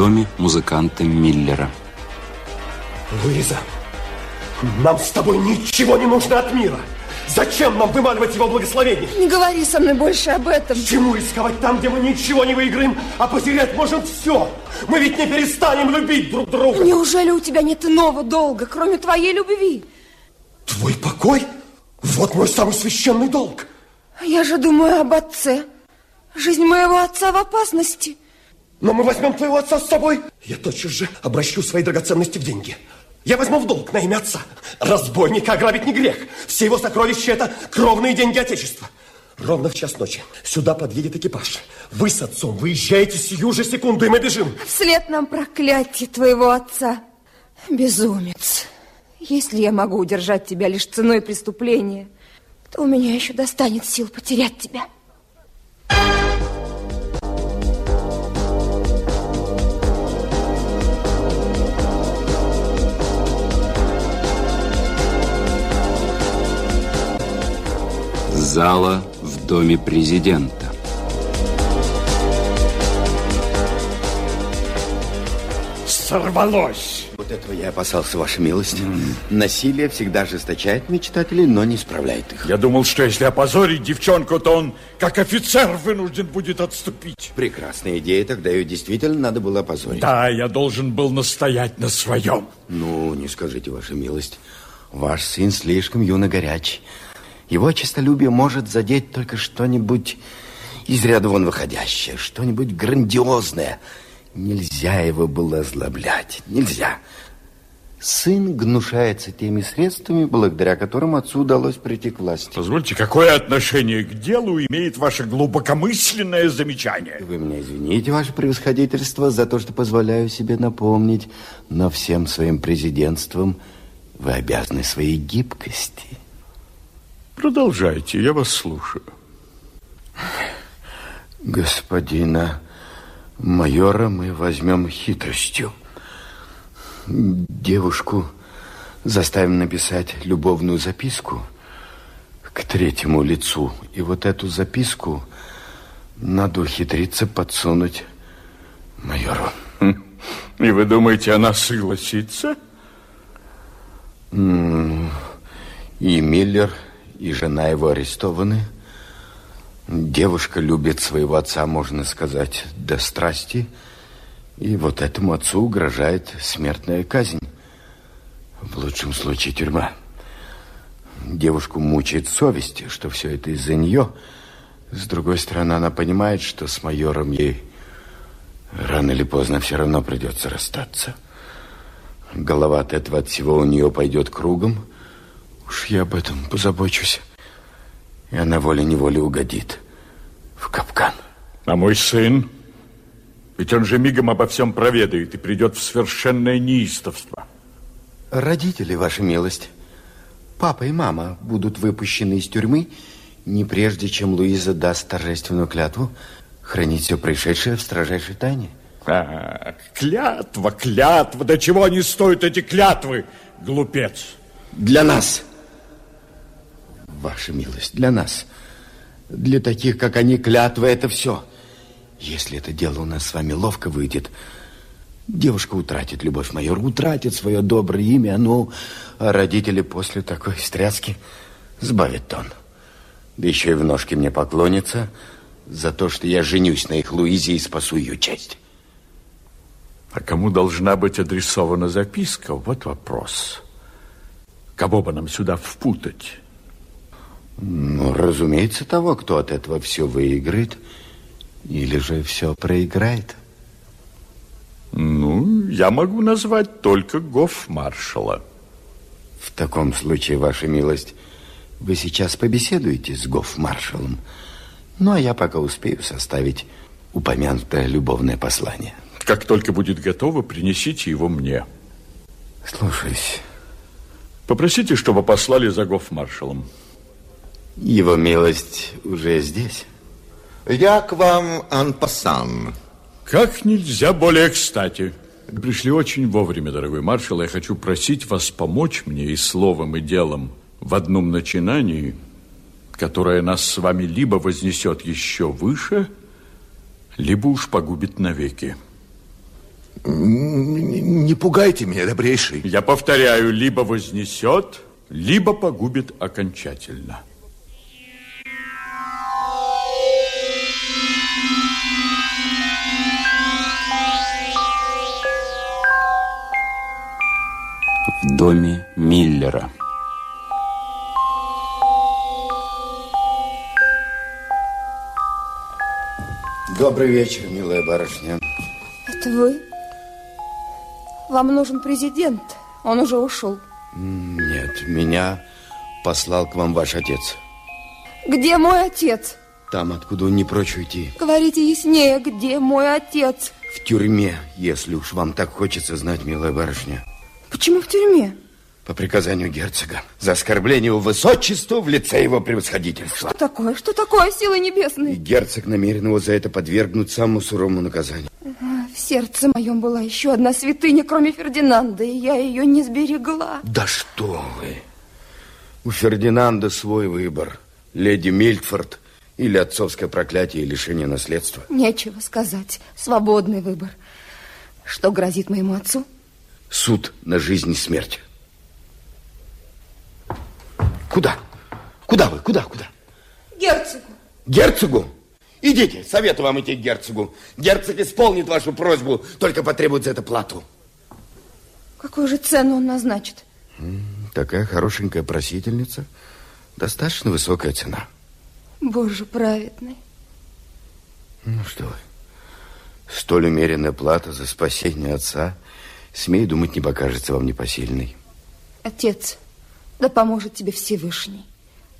доме музыканта Миллера. Луиза, нам с тобой ничего не нужно от мира. Зачем нам вымаливать его благословение? Не говори со мной больше об этом. Чему рисковать там, где мы ничего не выиграем, а потерять можем все? Мы ведь не перестанем любить друг друга. Неужели у тебя нет иного долга, кроме твоей любви? Твой покой? Вот мой самый священный долг. Я же думаю об отце. Жизнь моего отца в опасности. Но мы возьмем твоего отца с собой. Я тотчас же обращу свои драгоценности в деньги. Я возьму в долг на имя отца. Разбойника ограбить не грех. Все его сокровища – это кровные деньги Отечества. Ровно в час ночи сюда подъедет экипаж. Вы с отцом выезжаете сию же секунду, и мы бежим. Вслед нам проклятие твоего отца. Безумец. Если я могу удержать тебя лишь ценой преступления, то у меня еще достанет сил потерять тебя. Зала в доме президента. Сорвалось! Вот этого я опасался, ваша милость. Mm. Насилие всегда ожесточает мечтателей, но не справляет их. Я думал, что если опозорить девчонку, то он, как офицер, вынужден будет отступить. Прекрасная идея, тогда ее действительно надо было опозорить. Да, я должен был настоять на своем. Ну, не скажите, ваша милость. Ваш сын слишком юно горяч. Его честолюбие может задеть только что-нибудь из ряда вон выходящее, что-нибудь грандиозное – Нельзя его было озлоблять, нельзя. Сын гнушается теми средствами, благодаря которым отцу удалось прийти к власти. Позвольте, какое отношение к делу имеет ваше глубокомысленное замечание? Вы меня извините, ваше превосходительство, за то, что позволяю себе напомнить, но всем своим президентством вы обязаны своей гибкости. Продолжайте, я вас слушаю. Господина Майора мы возьмем хитростью. Девушку заставим написать любовную записку к третьему лицу. И вот эту записку надо ухитриться подсунуть майору. И вы думаете, она согласится? И Миллер, и жена его арестованы. Девушка любит своего отца, можно сказать, до страсти. И вот этому отцу угрожает смертная казнь. В лучшем случае тюрьма. Девушку мучает совесть, что все это из-за нее. С другой стороны, она понимает, что с майором ей рано или поздно все равно придется расстаться. Голова от этого от всего у нее пойдет кругом. Уж я об этом позабочусь и она волей-неволей угодит в капкан. А мой сын? Ведь он же мигом обо всем проведает и придет в совершенное неистовство. Родители, ваша милость, папа и мама будут выпущены из тюрьмы не прежде, чем Луиза даст торжественную клятву хранить все происшедшее в строжайшей тайне. А, клятва, клятва. До чего они стоят, эти клятвы, глупец? Для нас Ваша милость, для нас, для таких, как они, клятва – это все. Если это дело у нас с вами ловко выйдет, девушка утратит любовь майор, утратит свое доброе имя, ну, а родители после такой стряски сбавят тон. Да еще и в ножке мне поклонятся за то, что я женюсь на их Луизе и спасу ее честь. А кому должна быть адресована записка? Вот вопрос. Кого бы нам сюда впутать? Ну, разумеется, того, кто от этого все выиграет или же все проиграет. Ну, я могу назвать только гофмаршала. В таком случае, ваша милость, вы сейчас побеседуете с гофмаршалом. Ну, а я пока успею составить упомянутое любовное послание. Как только будет готово, принесите его мне. Слушаюсь. Попросите, чтобы послали за гофмаршалом. Его милость уже здесь. Я к вам, Анпасан. Как нельзя более кстати. Пришли очень вовремя, дорогой маршал. Я хочу просить вас помочь мне и словом, и делом в одном начинании, которое нас с вами либо вознесет еще выше, либо уж погубит навеки. Не пугайте меня, добрейший. Я повторяю, либо вознесет, либо погубит окончательно. В доме Миллера. Добрый вечер, милая барышня. Это вы? Вам нужен президент. Он уже ушел. Нет, меня послал к вам ваш отец. Где мой отец? Там, откуда он не прочь уйти. Говорите яснее, где мой отец? В тюрьме, если уж вам так хочется знать, милая барышня. Почему в тюрьме? По приказанию герцога. За оскорбление его высочества в лице его превосходительства. Что такое? Что такое, силы И небесные? герцог намерен его за это подвергнуть самому суровому наказанию. В сердце моем была еще одна святыня, кроме Фердинанда, и я ее не сберегла. Да что вы! У Фердинанда свой выбор. Леди Мильтфорд или отцовское проклятие и лишение наследства. Нечего сказать. Свободный выбор. Что грозит моему отцу? Суд на жизнь и смерть. Куда? Куда вы? Куда? Куда? Герцогу. Герцогу? Идите, советую вам идти к герцогу. Герцог исполнит вашу просьбу, только потребует за это плату. Какую же цену он назначит? Такая хорошенькая просительница. Достаточно высокая цена. Боже праведный. Ну что вы, столь умеренная плата за спасение отца, смею думать, не покажется вам непосильной. Отец, да поможет тебе Всевышний.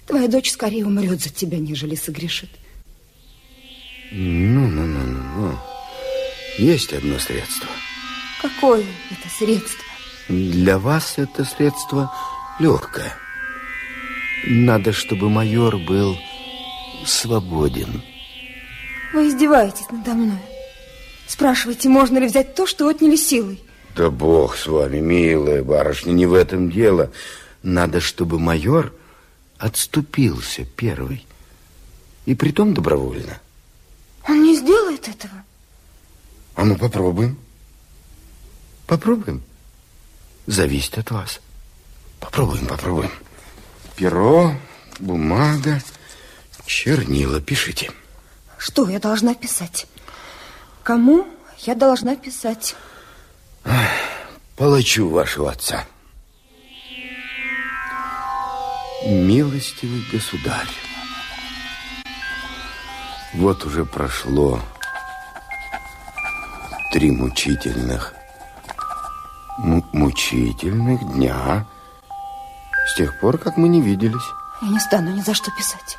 Твоя дочь скорее умрет за тебя, нежели согрешит. Ну, ну, ну, ну, ну. Есть одно средство. Какое это средство? Для вас это средство легкое. Надо, чтобы майор был свободен. Вы издеваетесь надо мной. Спрашиваете, можно ли взять то, что отняли силой? Да бог с вами, милая барышня, не в этом дело. Надо, чтобы майор отступился первый. И притом добровольно. Он не сделает этого. А мы попробуем. Попробуем. Зависит от вас. Попробуем, попробуем. Перо, бумага, чернила. Пишите. Что я должна писать? Кому я должна писать? Палачу вашего отца. Милостивый государь. Вот уже прошло три мучительных, му- мучительных дня с тех пор, как мы не виделись. Я не стану ни за что писать.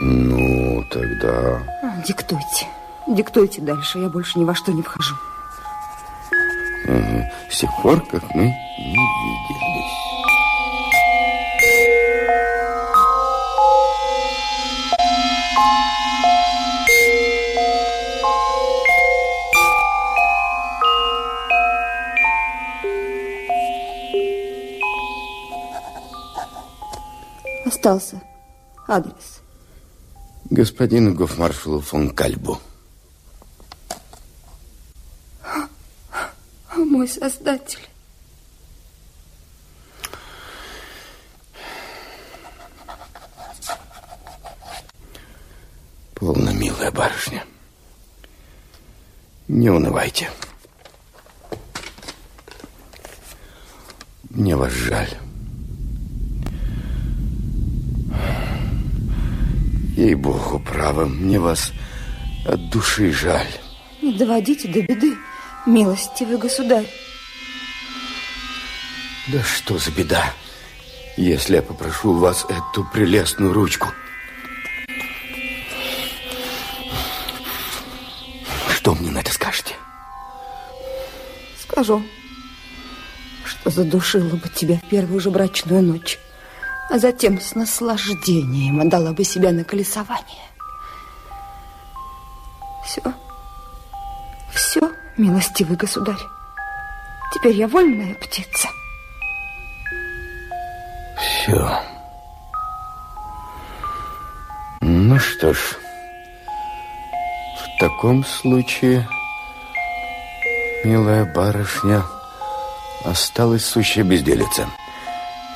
Ну, тогда... Диктуйте. Диктуйте дальше. Я больше ни во что не вхожу. Ага, С тех пор, как мы не виделись. Остался адрес. Господину гофмаршалу фон Кальбу. О, мой создатель. Полно, милая барышня. Не унывайте. Мне вас жаль. Ей-богу, право, мне вас от души жаль. Не доводите до беды, милостивый государь. Да что за беда, если я попрошу у вас эту прелестную ручку? Что мне на это скажете? Скажу, что задушила бы тебя в первую же брачную ночь, а затем с наслаждением отдала бы себя на колесование. Милостивый государь. Теперь я вольная птица. Все. Ну что ж, в таком случае Милая барышня, осталась сущая безделица.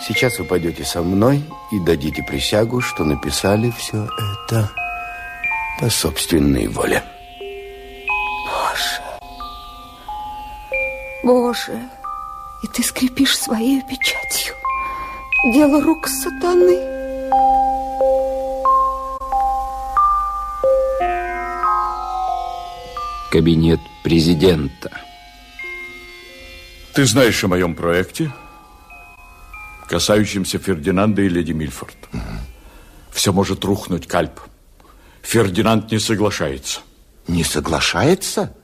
Сейчас вы пойдете со мной и дадите присягу, что написали все это по собственной воле. Боже, и ты скрепишь своей печатью дело рук сатаны. Кабинет президента. Ты знаешь о моем проекте, касающемся Фердинанда и леди Мильфорд. Угу. Все может рухнуть, Кальп. Фердинанд не соглашается. Не соглашается?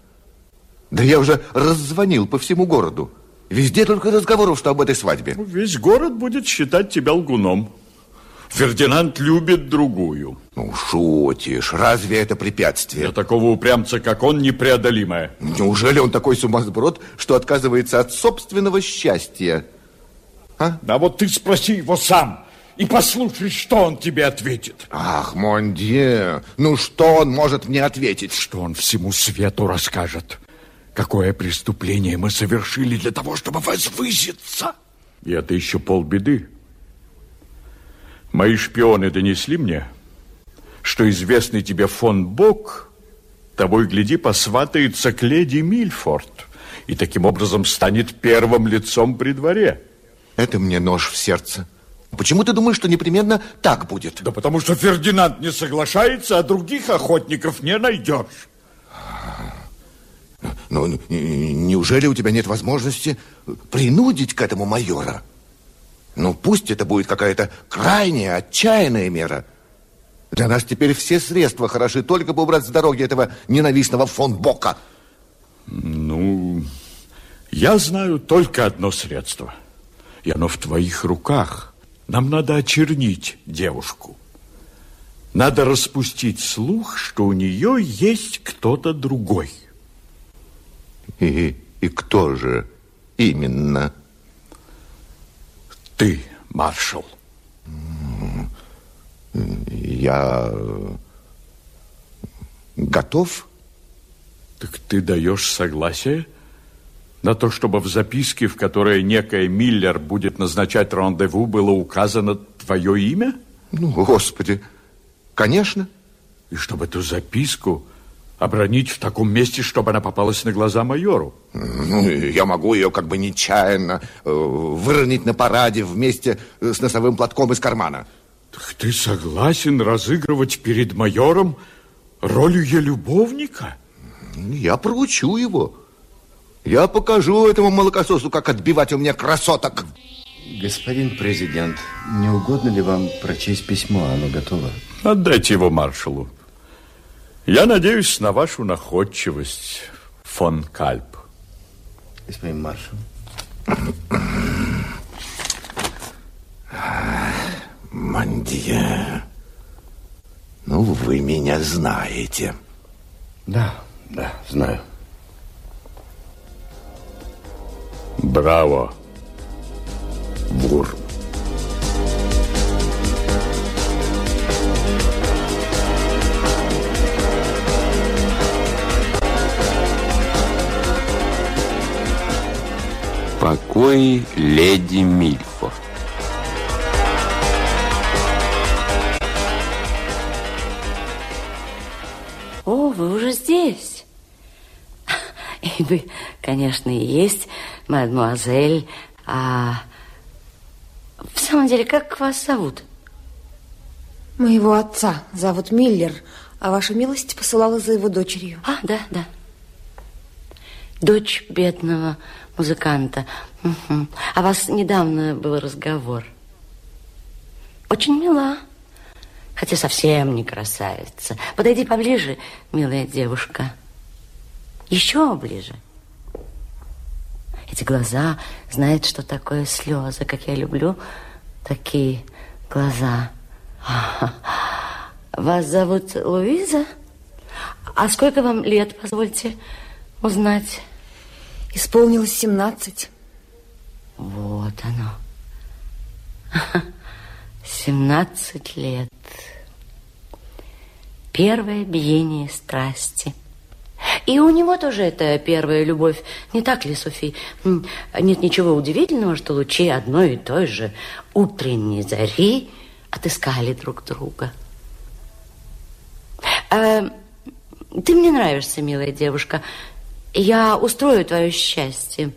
Да я уже раззвонил по всему городу. Везде только разговоров, что об этой свадьбе. Ну, весь город будет считать тебя лгуном. Фердинанд любит другую. Ну, шутишь. Разве это препятствие? Для такого упрямца, как он, непреодолимое. Неужели он такой сумасброд, что отказывается от собственного счастья? А? Да вот ты спроси его сам и послушай, что он тебе ответит. Ах, Мондье, ну что он может мне ответить? Что он всему свету расскажет. Какое преступление мы совершили для того, чтобы возвыситься. И это еще полбеды. Мои шпионы донесли мне, что известный тебе фон Бок, тобой, гляди, посватается к леди Мильфорд и таким образом станет первым лицом при дворе. Это мне нож в сердце. Почему ты думаешь, что непременно так будет? Да потому что Фердинанд не соглашается, а других охотников не найдешь. Но ну, неужели у тебя нет возможности принудить к этому майора? Ну, пусть это будет какая-то крайняя, отчаянная мера. Для нас теперь все средства хороши, только бы убрать с дороги этого ненавистного фон Бока. Ну, я знаю только одно средство. И оно в твоих руках. Нам надо очернить девушку. Надо распустить слух, что у нее есть кто-то другой. И, и кто же именно? Ты, маршал. Я готов? Так ты даешь согласие на то, чтобы в записке, в которой некая Миллер будет назначать рандеву, было указано твое имя? Ну, господи, конечно. И чтобы эту записку обронить в таком месте, чтобы она попалась на глаза майору. Ну, я могу ее как бы нечаянно э, выронить на параде вместе с носовым платком из кармана. Так ты согласен разыгрывать перед майором роль ее любовника? Я проучу его. Я покажу этому молокососу, как отбивать у меня красоток. Господин президент, не угодно ли вам прочесть письмо? Оно готово. Отдайте его маршалу. Я надеюсь на вашу находчивость, фон Кальп. Господин маршал. Мандия, ну вы меня знаете. Да, да, знаю. Браво, Вурм. Покои леди Мильфорд. О, вы уже здесь. И вы, конечно, и есть, мадемуазель. А в самом деле, как вас зовут? Моего отца зовут Миллер, а ваша милость посылала за его дочерью. А, да, да. Дочь бедного музыканта. Угу. А вас недавно был разговор. Очень мила, хотя совсем не красавица. Подойди поближе, милая девушка. Еще ближе. Эти глаза знают, что такое слезы, как я люблю такие глаза. Вас зовут Луиза? А сколько вам лет, позвольте узнать? Исполнилось 17. Вот оно. 17 лет. Первое биение страсти. И у него тоже это первая любовь. Не так ли, Софи? Нет ничего удивительного, что лучи одной и той же утренней зари отыскали друг друга. Э, ты мне нравишься, милая девушка. Я устрою твое счастье.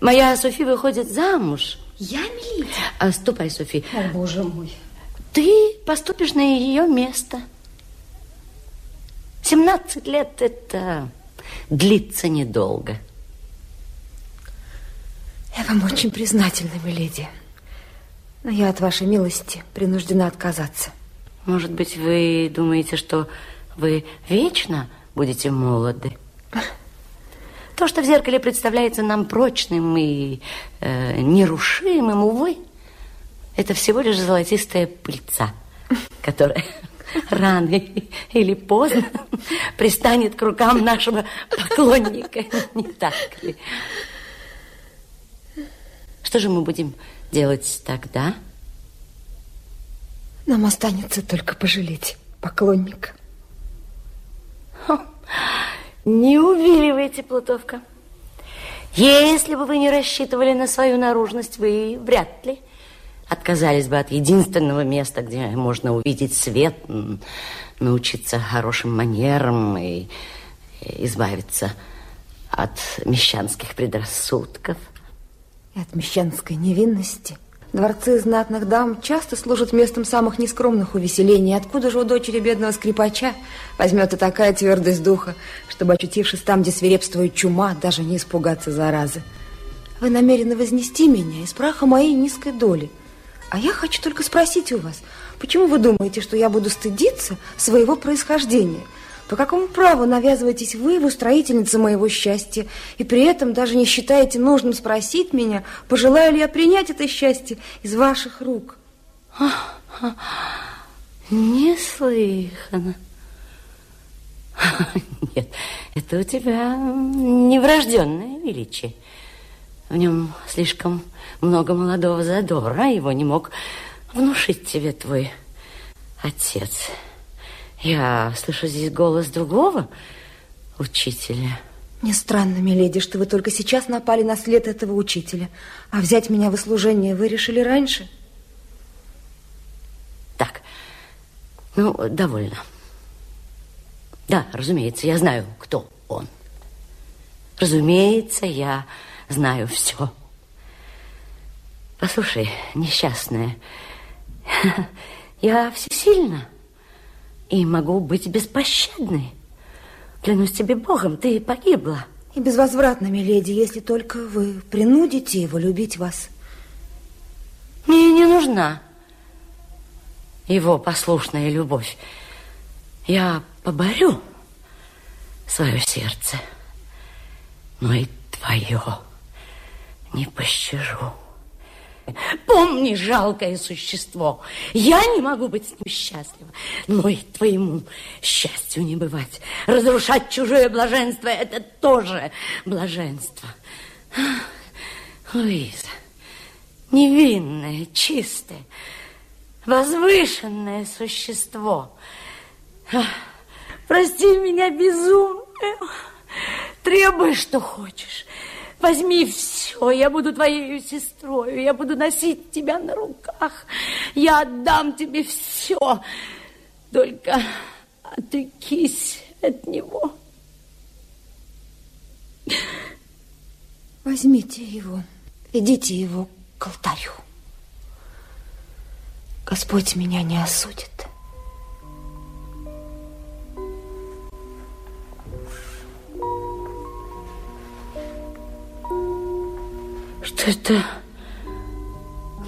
Моя Софи выходит замуж. Я, Миледи? А, ступай, Софи. О, боже мой. Ты поступишь на ее место. 17 лет это длится недолго. Я вам очень признательна, миледи. Но я от вашей милости принуждена отказаться. Может быть, вы думаете, что вы вечно будете молоды? То, что в зеркале представляется нам прочным и э, нерушимым, увы, это всего лишь золотистая пыльца, которая рано или поздно пристанет к рукам нашего поклонника, не так ли? Что же мы будем делать тогда? Нам останется только пожалеть поклонника. Не увиливайте, Плутовка. Если бы вы не рассчитывали на свою наружность, вы вряд ли отказались бы от единственного места, где можно увидеть свет, научиться хорошим манерам и избавиться от мещанских предрассудков. И от мещанской невинности. Дворцы знатных дам часто служат местом самых нескромных увеселений. Откуда же у дочери бедного скрипача возьмет и такая твердость духа, чтобы, очутившись там, где свирепствует чума, даже не испугаться заразы? Вы намерены вознести меня из праха моей низкой доли – а я хочу только спросить у вас, почему вы думаете, что я буду стыдиться своего происхождения? По какому праву навязываетесь вы в устроительнице моего счастья, и при этом даже не считаете нужным спросить меня, пожелаю ли я принять это счастье из ваших рук? Неслыханно. Нет, это у тебя неврожденное величие. В нем слишком много молодого задора, его не мог внушить тебе твой отец. Я слышу здесь голос другого учителя. Мне странно, миледи, что вы только сейчас напали на след этого учителя, а взять меня в служение вы решили раньше. Так, ну, довольно. Да, разумеется, я знаю, кто он. Разумеется, я знаю все. Послушай, несчастная, я всесильна и могу быть беспощадной. Клянусь тебе Богом, ты погибла. И безвозвратно, миледи, если только вы принудите его любить вас. Мне не нужна его послушная любовь. Я поборю свое сердце, но и твое не пощажу. Помни, жалкое существо, я не могу быть с ним счастлива, но и твоему счастью не бывать. Разрушать чужое блаженство – это тоже блаженство. Луиза, невинное, чистое, возвышенное существо. Прости меня, безумное, требуй, что хочешь. Возьми все, я буду твоей сестрой, я буду носить тебя на руках, я отдам тебе все, только отыкись от него. Возьмите его, идите его к алтарю. Господь меня не осудит. Что это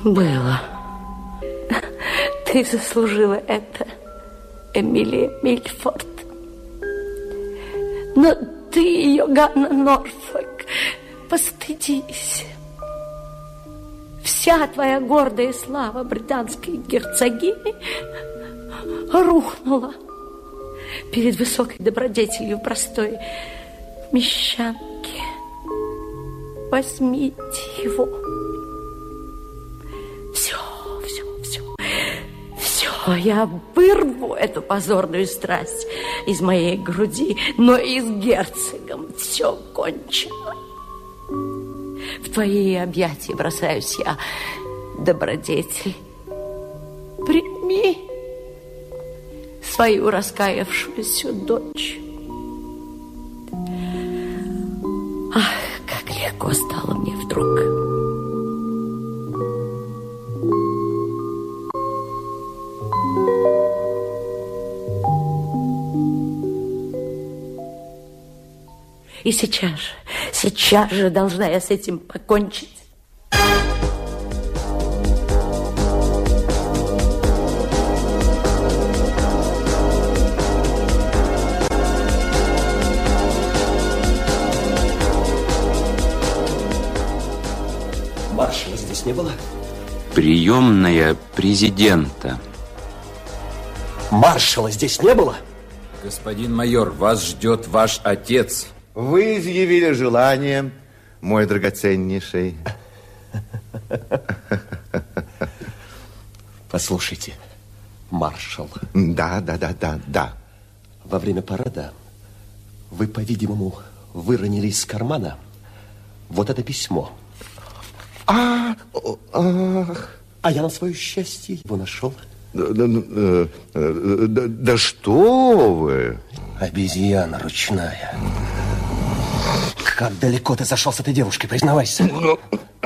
было? Ты заслужила это, Эмилия Мильфорд. Но ты, Йоганна Норфолк, постыдись. Вся твоя гордая слава британской герцогини рухнула перед высокой добродетелью простой мещанки. Возьмите его. Все, все, все. Все, я вырву эту позорную страсть. из моей груди, но и с герцогом все кончено. В твои объятия бросаюсь я, добродетель. Прими свою раскаявшуюся дочь. И сейчас же, сейчас же должна я с этим покончить. Маршала здесь не было? Приемная президента. Маршала здесь не было? Господин майор, вас ждет ваш отец. Вы изъявили желание, мой драгоценнейший. Послушайте, маршал, Да, да, да, да, да. во время парада вы, по-видимому, выронили из кармана вот это письмо. А, ах, А я на свое счастье его нашел. да, да, э, э, да, да что вы? Обезьяна ручная. Как далеко ты зашел с этой девушкой, признавайся. Ну,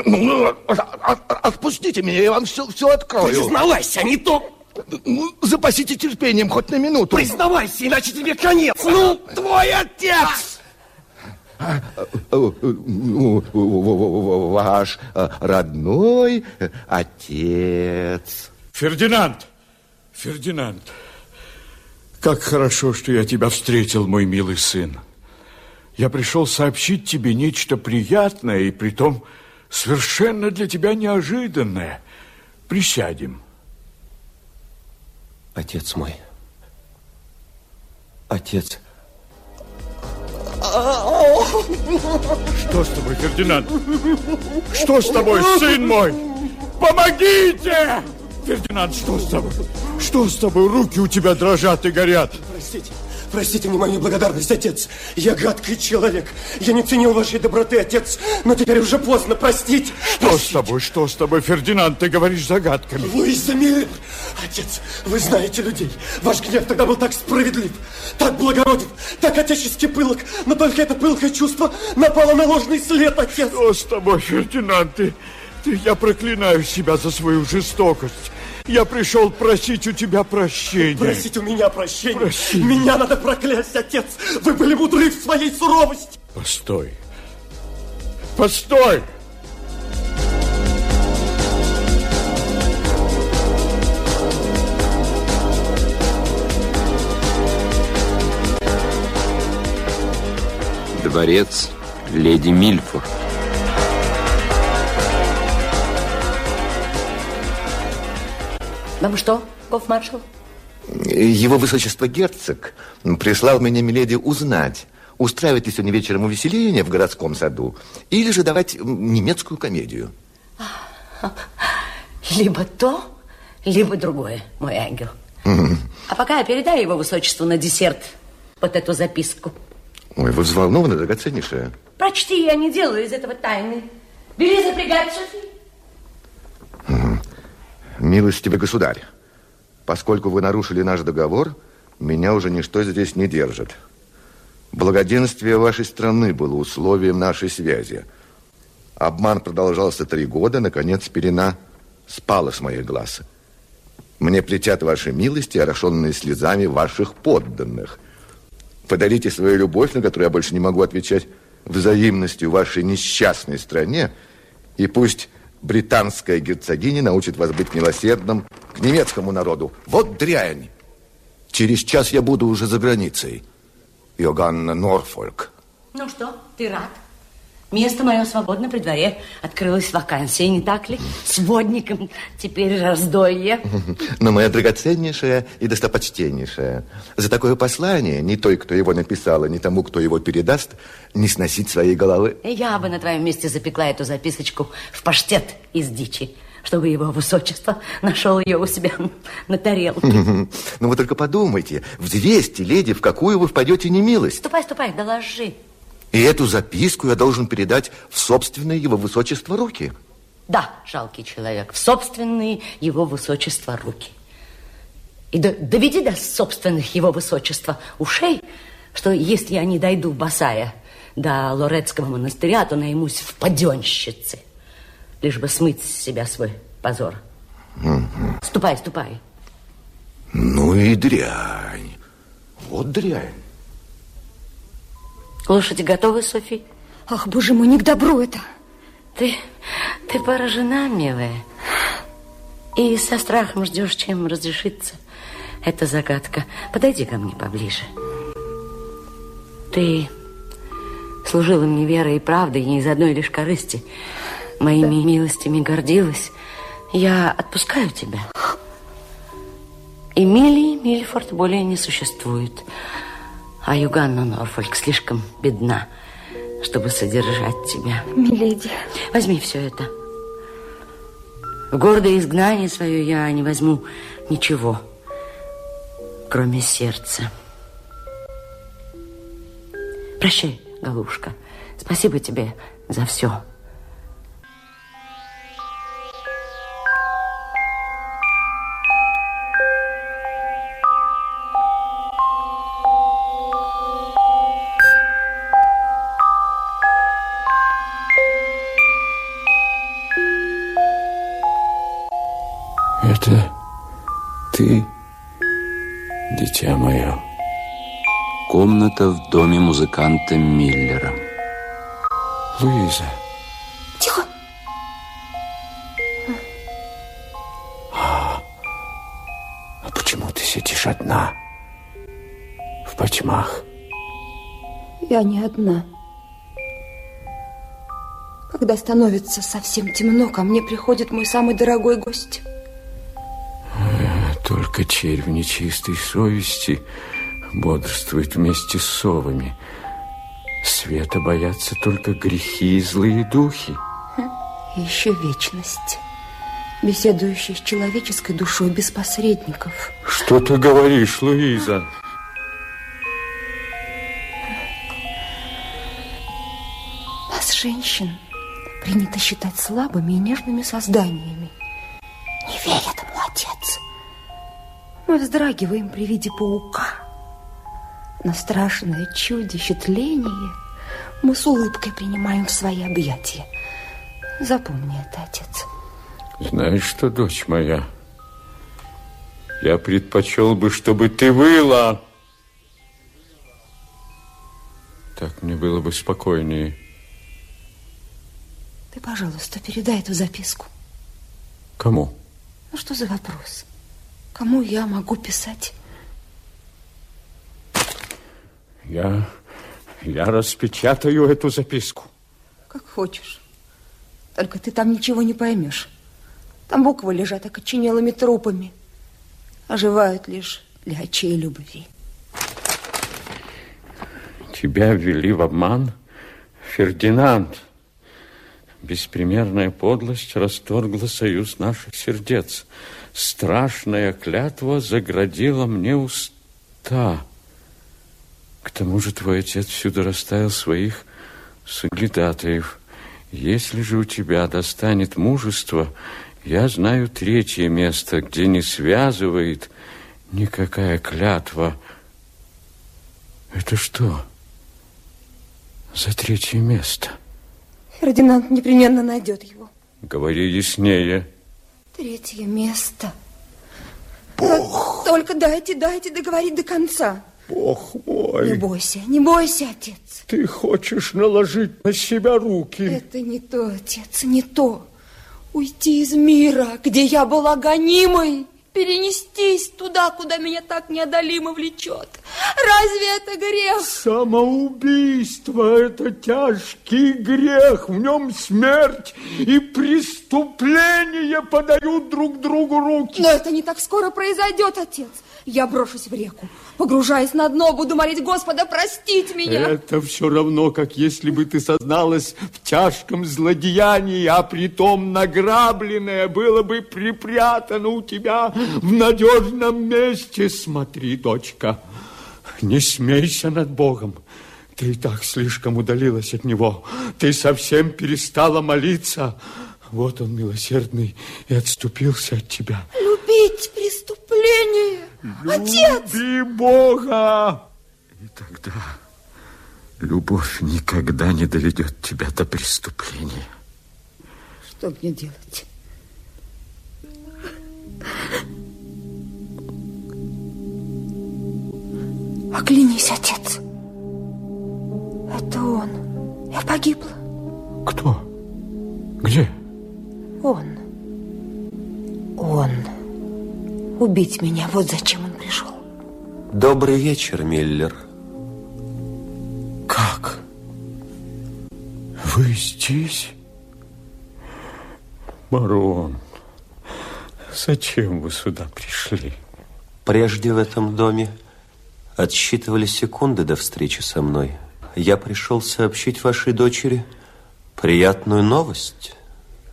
ну, а- а- отпустите меня, я вам все, все открою. Признавайся, а не то... Ну, Запасите терпением хоть на минуту. Признавайся, иначе тебе конец. Ну, твой отец! Ну, Ваш родной отец. Фердинанд! Фердинанд! Как хорошо, что я тебя встретил, мой милый сын. Я пришел сообщить тебе нечто приятное и притом совершенно для тебя неожиданное. Присядем. Отец мой. Отец. Что с тобой, Фердинанд? Что с тобой, сын мой? Помогите! Фердинанд, что с тобой? Что с тобой? Руки у тебя дрожат и горят. Простите, простите мне мою неблагодарность, отец. Я гадкий человек. Я не ценил вашей доброты, отец. Но теперь уже поздно, простите. Что с тобой? Что с тобой, Фердинанд? Ты говоришь загадками. Луиза Миллер! Отец, вы знаете людей. Ваш гнев тогда был так справедлив, так благороден, так отечески пылок. Но только это пылкое чувство напало на ложный след, отец. Что с тобой, Фердинанд? Ты, ты- я проклинаю себя за свою жестокость. Я пришел просить у тебя прощения. Просить у меня прощения. Прости. Меня надо проклясть, отец. Вы были мудры в своей суровости. Постой. Постой! Дворец леди Мильфорд. Вам что, гофмаршал? Его высочество герцог прислал меня, миледи, узнать, устраивать ли сегодня вечером увеселение в городском саду или же давать немецкую комедию. Либо то, либо другое, мой ангел. А пока передай его высочеству на десерт вот эту записку. Ой, вы взволнованы, драгоценнейшая. Прочти, я не делаю из этого тайны. Бери запрягать, Софи. Милостивый государь, поскольку вы нарушили наш договор, меня уже ничто здесь не держит. Благоденствие вашей страны было условием нашей связи. Обман продолжался три года, наконец пелена спала с моих глаз. Мне плетят ваши милости, орошенные слезами ваших подданных. Подарите свою любовь, на которую я больше не могу отвечать, взаимностью вашей несчастной стране, и пусть британская герцогиня научит вас быть милосердным к немецкому народу. Вот дрянь! Через час я буду уже за границей. Йоганна Норфольк. Ну что, ты рад? Место мое свободно при дворе. Открылась вакансия, не так ли? Сводником теперь раздолье. Но моя драгоценнейшая и достопочтеннейшая, за такое послание ни той, кто его написал, ни тому, кто его передаст, не сносить своей головы. Я бы на твоем месте запекла эту записочку в паштет из дичи. чтобы его высочество нашел ее у себя на тарелке. Ну вы только подумайте, в 200 леди в какую вы впадете немилость? Ступай, ступай, доложи. И эту записку я должен передать в собственное его высочество руки. Да, жалкий человек, в собственные его высочество руки. И доведи до собственных его высочества ушей, что если я не дойду босая до Лорецкого монастыря, то наймусь в паденщице, лишь бы смыть с себя свой позор. Угу. Ступай, ступай. Ну и дрянь. Вот дрянь. Лошади готовы, Софи? Ах, боже мой, не к добру это. Ты, ты поражена, милая. И со страхом ждешь, чем разрешится эта загадка. Подойди ко мне поближе. Ты служила мне верой и правдой, не из одной лишь корысти. Моими да. милостями гордилась. Я отпускаю тебя. Эмилии Мильфорд более не существует. А Юганна Норфольк слишком бедна, чтобы содержать тебя. Миледи. Возьми все это. В гордое изгнание свое я не возьму ничего, кроме сердца. Прощай, голубушка. Спасибо тебе за все. Музыканта Миллера. Луиза. Тихо. А, а почему ты сидишь одна? В потьмах? Я не одна. Когда становится совсем темно, ко мне приходит мой самый дорогой гость. Только червь нечистой совести бодрствует вместе с совами. Света боятся только грехи и злые духи. И еще вечность, беседующая с человеческой душой без посредников. Что ты говоришь, Луиза? Нас, женщин, принято считать слабыми и нежными созданиями. Не этому, отец. Мы вздрагиваем при виде паука. На страшное чудище тление мы с улыбкой принимаем в свои объятия. Запомни это, отец. Знаешь что, дочь моя, я предпочел бы, чтобы ты выла. Так мне было бы спокойнее. Ты, пожалуйста, передай эту записку. Кому? Ну, что за вопрос? Кому я могу писать? Я, я распечатаю эту записку. Как хочешь. Только ты там ничего не поймешь. Там буквы лежат окоченелыми трупами. Оживают лишь для очей любви. Тебя ввели в обман, Фердинанд. Беспримерная подлость расторгла союз наших сердец. Страшная клятва заградила мне уста. К тому же твой отец всюду расставил своих соглядатаев. Если же у тебя достанет мужество, я знаю третье место, где не связывает никакая клятва. Это что за третье место? Фердинанд непременно найдет его. Говори яснее. Третье место. Бог. Только дайте, дайте договорить до конца. Бог мой. Не бойся, не бойся, отец. Ты хочешь наложить на себя руки. Это не то, отец, не то. Уйти из мира, где я была гонимой перенестись туда, куда меня так неодолимо влечет. Разве это грех? Самоубийство – это тяжкий грех, в нем смерть и преступление подают друг другу руки. Но это не так скоро произойдет, отец. Я брошусь в реку, погружаясь на дно, буду молить Господа простить меня. Это все равно, как если бы ты созналась в тяжком злодеянии, а притом награбленное было бы припрятано у тебя в надежном месте. Смотри, дочка, не смейся над Богом. Ты и так слишком удалилась от Него. Ты совсем перестала молиться. Вот Он милосердный и отступился от тебя. Любить преступление, отец! Люби Бога! И тогда любовь никогда не доведет тебя до преступления. Что мне делать? Оглянись, отец. Это он. Я погибла. Кто? Где? Он. Он. Убить меня. Вот зачем он пришел. Добрый вечер, Миллер. Как? Вы здесь? Барон, зачем вы сюда пришли? Прежде в этом доме отсчитывали секунды до встречи со мной. Я пришел сообщить вашей дочери приятную новость.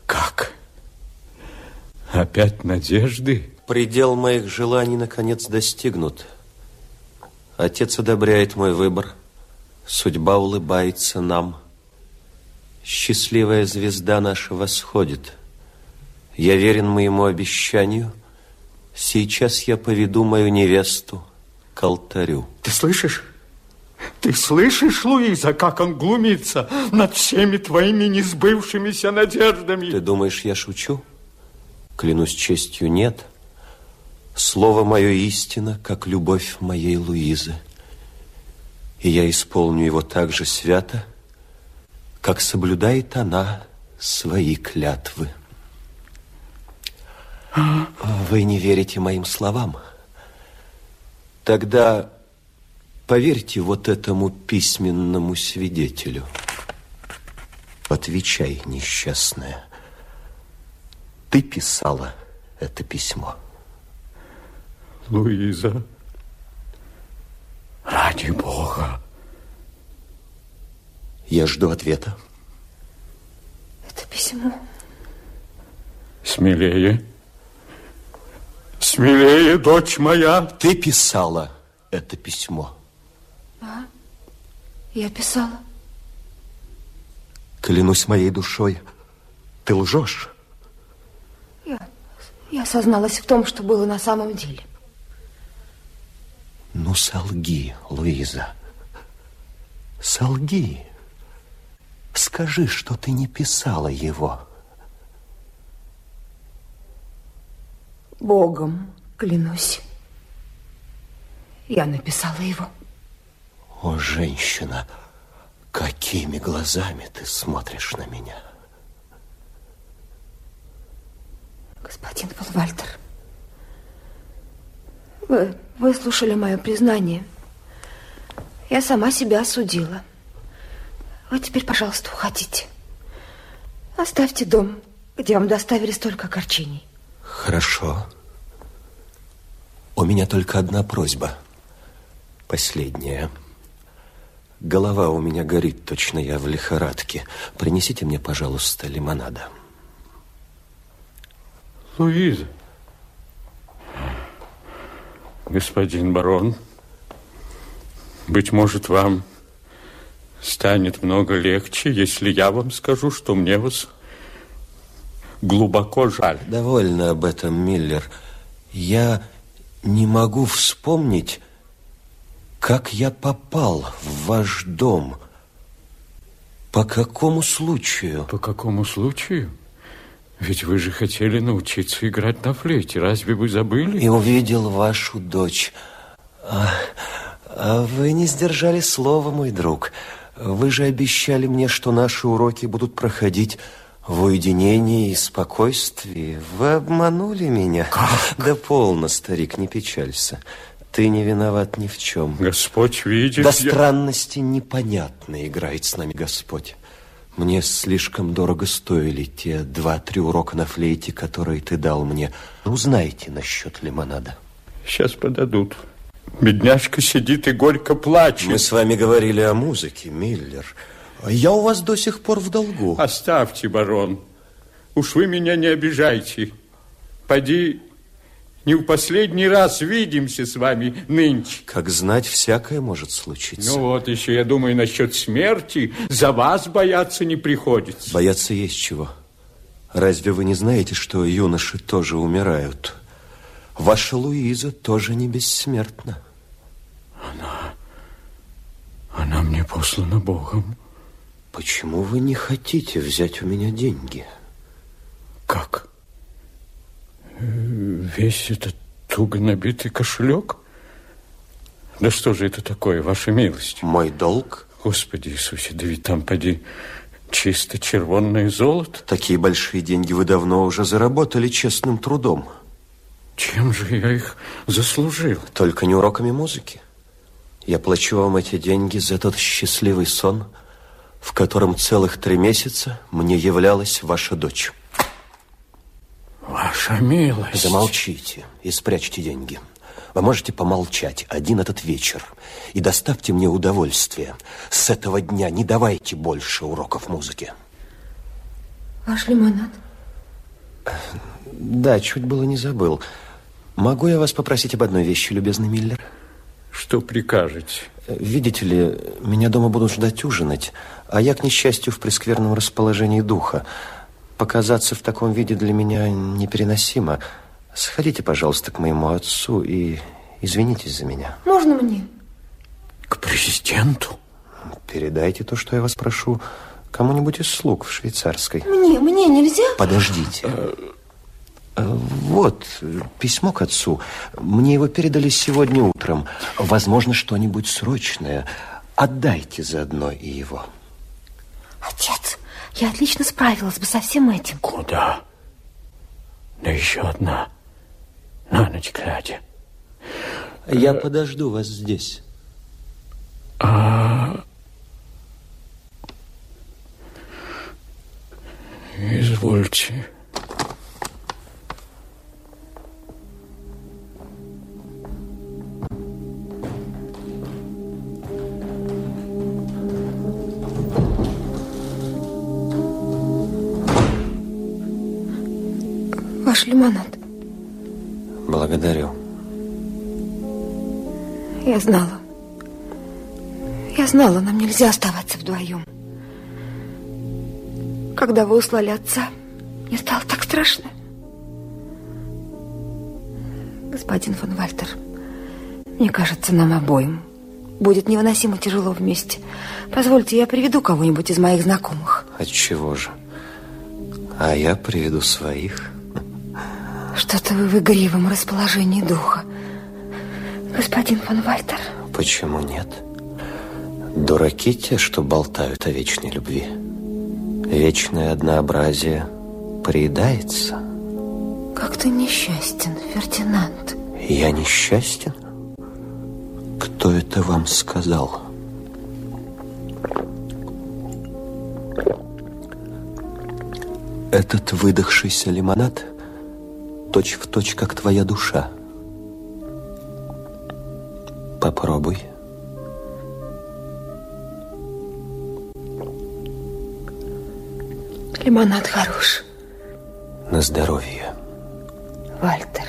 Как? Опять надежды? Предел моих желаний наконец достигнут. Отец одобряет мой выбор. Судьба улыбается нам. Счастливая звезда наша восходит. Я верен моему обещанию. Сейчас я поведу мою невесту к алтарю. Ты слышишь? Ты слышишь, Луиза, как он глумится над всеми твоими несбывшимися надеждами? Ты думаешь, я шучу? Клянусь честью, нет. Слово мое истина, как любовь моей Луизы. И я исполню его так же свято, как соблюдает она свои клятвы. Вы не верите моим словам? Тогда поверьте вот этому письменному свидетелю. Отвечай, несчастная. Ты писала это письмо. Луиза, ради Бога. Я жду ответа. Это письмо. Смелее. Смелее, дочь моя. Ты писала это письмо. А? Я писала. Клянусь моей душой, ты лжешь. Я, я созналась в том, что было на самом деле. Ну, солги, Луиза. Солги. Скажи, что ты не писала его. Богом клянусь. Я написала его. О, женщина, какими глазами ты смотришь на меня. Господин Полвальтер, вы выслушали мое признание. Я сама себя осудила. Вы теперь, пожалуйста, уходите. Оставьте дом, где вам доставили столько огорчений. Хорошо. У меня только одна просьба. Последняя. Голова у меня горит, точно я в лихорадке. Принесите мне, пожалуйста, лимонада. Луиза. Господин барон, быть может, вам станет много легче, если я вам скажу, что мне вас глубоко жаль. Довольно об этом, Миллер. Я не могу вспомнить, как я попал в ваш дом. По какому случаю? По какому случаю? Ведь вы же хотели научиться играть на флейте. Разве вы забыли? И увидел вашу дочь. А, а вы не сдержали слова, мой друг. Вы же обещали мне, что наши уроки будут проходить в уединении и спокойствии. Вы обманули меня. Как? Да полно, старик, не печалься. Ты не виноват ни в чем. Господь видит. До я- странности непонятно играет с нами Господь. Мне слишком дорого стоили те два-три урока на флейте, которые ты дал мне. Узнайте насчет лимонада. Сейчас подадут. Бедняжка сидит и горько плачет. Мы с вами говорили о музыке, Миллер. Я у вас до сих пор в долгу. Оставьте, барон. Уж вы меня не обижайте. Поди, не в последний раз видимся с вами нынче. Как знать, всякое может случиться. Ну вот еще, я думаю, насчет смерти за вас бояться не приходится. Бояться есть чего. Разве вы не знаете, что юноши тоже умирают? Ваша Луиза тоже не бессмертна. Она... Она мне послана Богом. Почему вы не хотите взять у меня деньги? Как? Весь этот туго набитый кошелек? Да что же это такое, ваша милость? Мой долг? Господи Иисусе, да ведь там, поди, чисто червонное золото. Такие большие деньги вы давно уже заработали честным трудом. Чем же я их заслужил? Только не уроками музыки. Я плачу вам эти деньги за тот счастливый сон, в котором целых три месяца мне являлась ваша дочь. Ваша милость. Замолчите и спрячьте деньги. Вы можете помолчать один этот вечер и доставьте мне удовольствие. С этого дня не давайте больше уроков музыки. Ваш лимонад? Да, чуть было не забыл. Могу я вас попросить об одной вещи, любезный Миллер? Что прикажете? Видите ли, меня дома будут ждать ужинать, а я, к несчастью, в прескверном расположении духа. Показаться в таком виде для меня непереносимо. Сходите, пожалуйста, к моему отцу и извинитесь за меня. Можно мне? К президенту? Передайте то, что я вас прошу, кому-нибудь из слуг в швейцарской. Мне, мне нельзя? Подождите. Э, вот, письмо к отцу. Мне его передали сегодня утром. Возможно, что-нибудь срочное. Отдайте заодно и его. Отец, я отлично справилась бы со всем этим. Куда? Да еще одна. На ночь глядя. Я подожду вас здесь. А... Извольте. Я знала. Я знала, нам нельзя оставаться вдвоем. Когда вы услали отца, мне стало так страшно. Господин фон Вальтер, мне кажется, нам обоим будет невыносимо тяжело вместе. Позвольте, я приведу кого-нибудь из моих знакомых. Отчего же? А я приведу своих. Что-то вы в игривом расположении духа. Господин фон Вальтер? Почему нет? Дураки те, что болтают о вечной любви. Вечное однообразие приедается. Как ты несчастен, Фердинанд. Я несчастен? Кто это вам сказал? Этот выдохшийся лимонад точь в точь, как твоя душа. Попробуй. Лимонад хорош. На здоровье. Вальтер.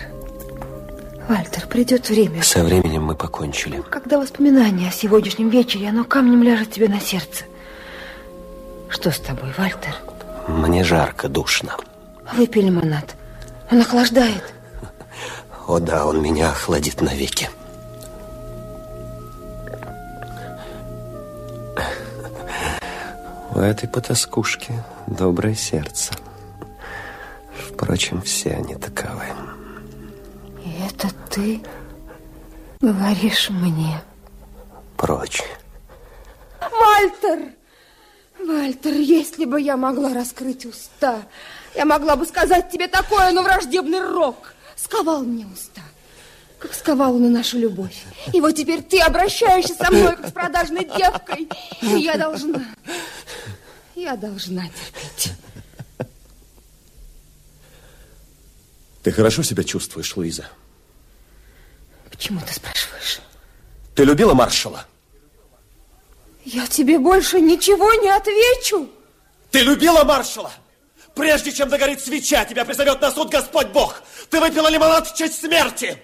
Вальтер, придет время. Со временем мы покончили. Когда воспоминание о сегодняшнем вечере, оно камнем ляжет тебе на сердце. Что с тобой, Вальтер? Мне жарко, душно. Выпей лимонад. Он охлаждает. О да, он меня охладит навеки. У этой потаскушки доброе сердце. Впрочем, все они таковы. И это ты говоришь мне? Прочь. Вальтер! Вальтер, если бы я могла раскрыть уста, я могла бы сказать тебе такое, но враждебный рок сковал мне уста, как сковал он и нашу любовь. И вот теперь ты обращаешься со мной, как с продажной девкой, и я должна, я должна терпеть. Ты хорошо себя чувствуешь, Луиза? Почему ты спрашиваешь? Ты любила маршала? Я тебе больше ничего не отвечу. Ты любила маршала? Прежде чем догорит свеча, тебя призовет на суд Господь Бог. Ты выпила лимонад в честь смерти.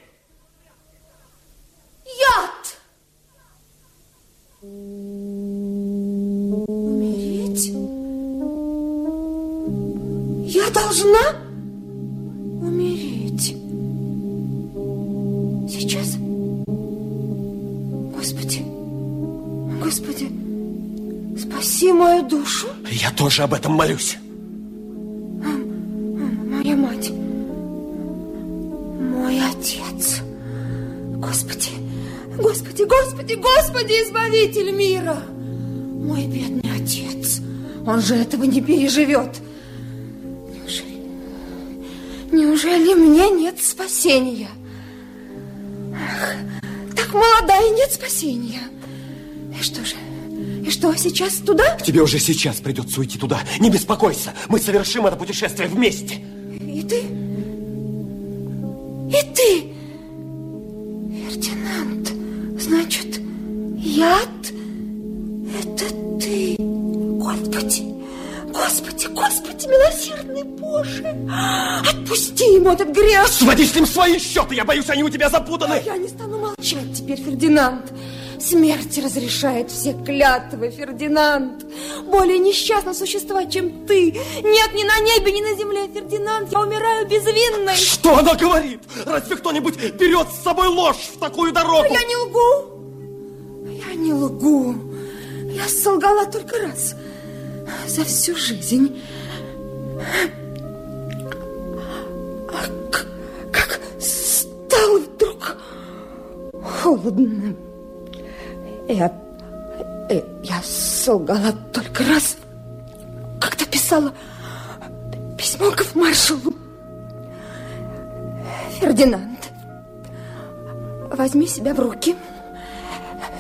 Должна умереть. Сейчас? Господи, Господи, спаси мою душу. Я тоже об этом молюсь. Моя мать, мой отец. Господи, Господи, Господи, Господи, Избавитель мира. Мой бедный отец, он же этого не переживет. Спасения? Ах, так молода и нет спасения. И что же, и что, сейчас туда? Тебе уже сейчас придется уйти туда. Не беспокойся, мы совершим это путешествие вместе. Своди с ним свои счеты, я боюсь, они у тебя запутаны. Я не стану молчать теперь, Фердинанд. Смерть разрешает все клятвы, Фердинанд. Более несчастного существа, чем ты. Нет ни на небе, ни на земле, Фердинанд. Я умираю безвинной. Что она говорит? Разве кто-нибудь берет с собой ложь в такую дорогу? Я не лгу. Я не лгу. Я солгала только раз за всю жизнь. А холодно. Я, э, я солгала только раз, когда писала письмо к маршалу. Фердинанд, возьми себя в руки.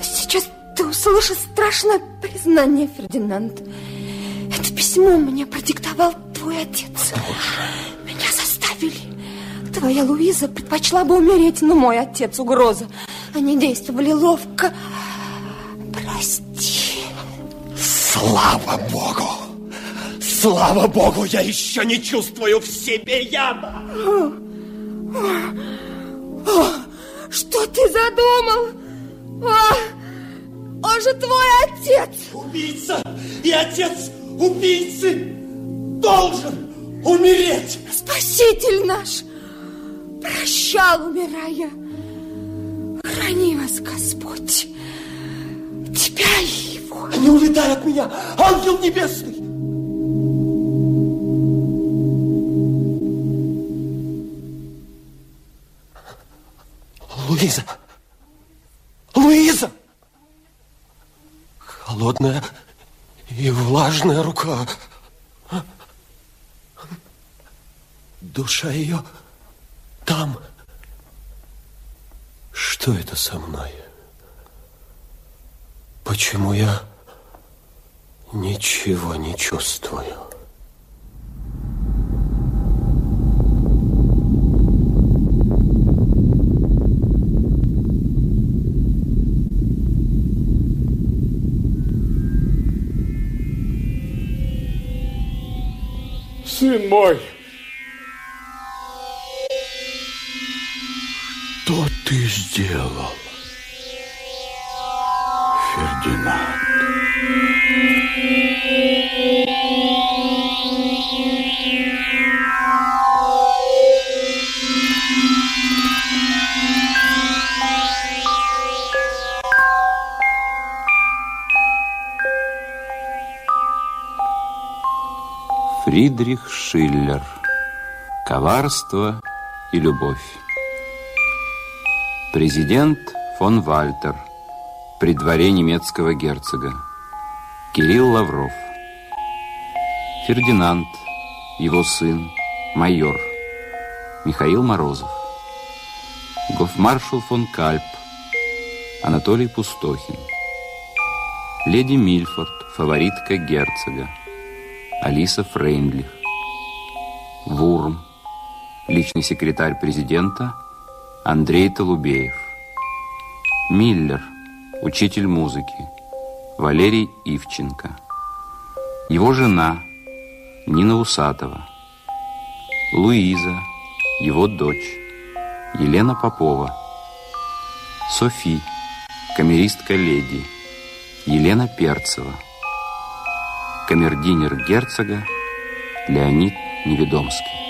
Сейчас ты услышишь страшное признание, Фердинанд. Это письмо мне продиктовал твой отец. Меня заставили. Твоя Луиза предпочла бы умереть, но мой отец угроза. Они действовали ловко. Прости. Слава Богу! Слава Богу, я еще не чувствую в себе яда. Что ты задумал? А, он же твой отец. Убийца и отец убийцы должен умереть. Спаситель наш прощал, умирая. Храни вас, Господь. Тебя и его. Не улетай от меня, ангел небесный. Луиза! Луиза! Холодная и влажная рука. Душа ее там. Что это со мной? Почему я ничего не чувствую? Сын мой! Что ты сделал, Фердинанд? Фридрих Шиллер. Коварство и любовь. Президент фон Вальтер. При дворе немецкого герцога. Кирилл Лавров. Фердинанд. Его сын. Майор. Михаил Морозов. Гофмаршал фон Кальп. Анатолий Пустохин. Леди Мильфорд. Фаворитка герцога. Алиса Фрейндлих. Вурм. Личный секретарь президента Андрей Толубеев. Миллер, учитель музыки, Валерий Ивченко. Его жена Нина Усатова. Луиза, его дочь, Елена Попова. Софи, камеристка леди, Елена Перцева. Камердинер герцога Леонид Неведомский.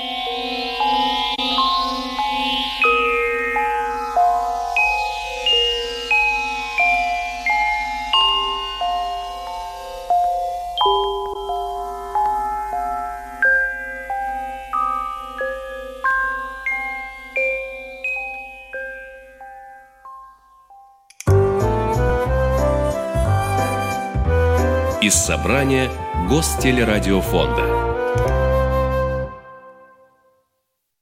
Из собрания Гостелерадиофонда.